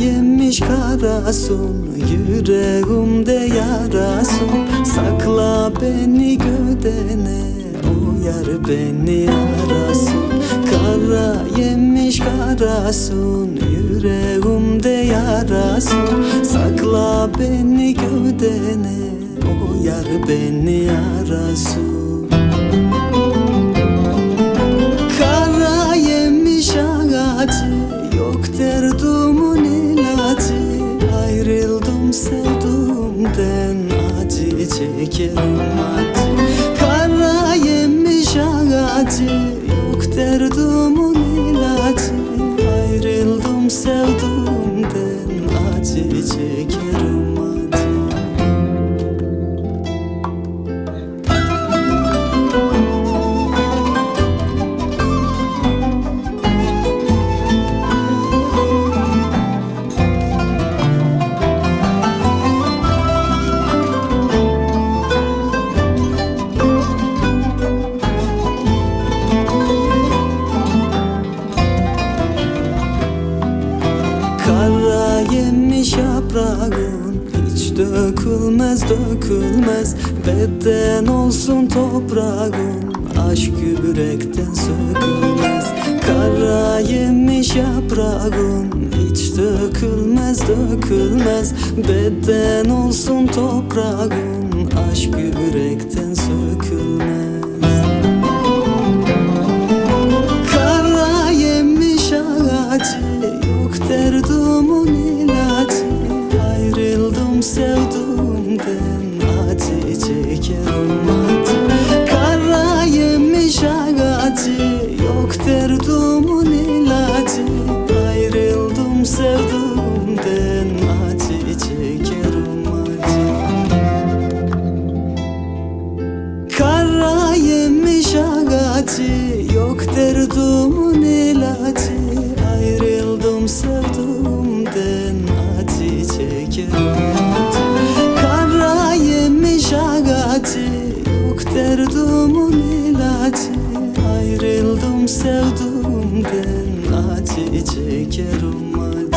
yemiş karasun Yüreğimde yarasın Sakla beni gödene O yar beni arasın Kara yemiş karasun Yüreğimde yarasın Sakla beni gödene O yar beni arasın Ayrıldım sevdumden Acı çekerim acı Kara yemiş ağacı Yok derdumun ilacı. Ayrıldım sevdumden Kara yemiş yaprağın Hiç dökülmez dökülmez. Beden olsun toprağın Aşk yürekten sökülmez. Kara yemiş yaprağın Hiç dökülmez dökülmez. Beden olsun toprağın Acı çekerim acı Kara yemiş ağacı Yok derdumun ilacı. Ayrıldım sevdumden Acı çekerim acı Kara yemiş Yok derdumun derdumun ilacı Ayrıldım sevdumden Acı çekerim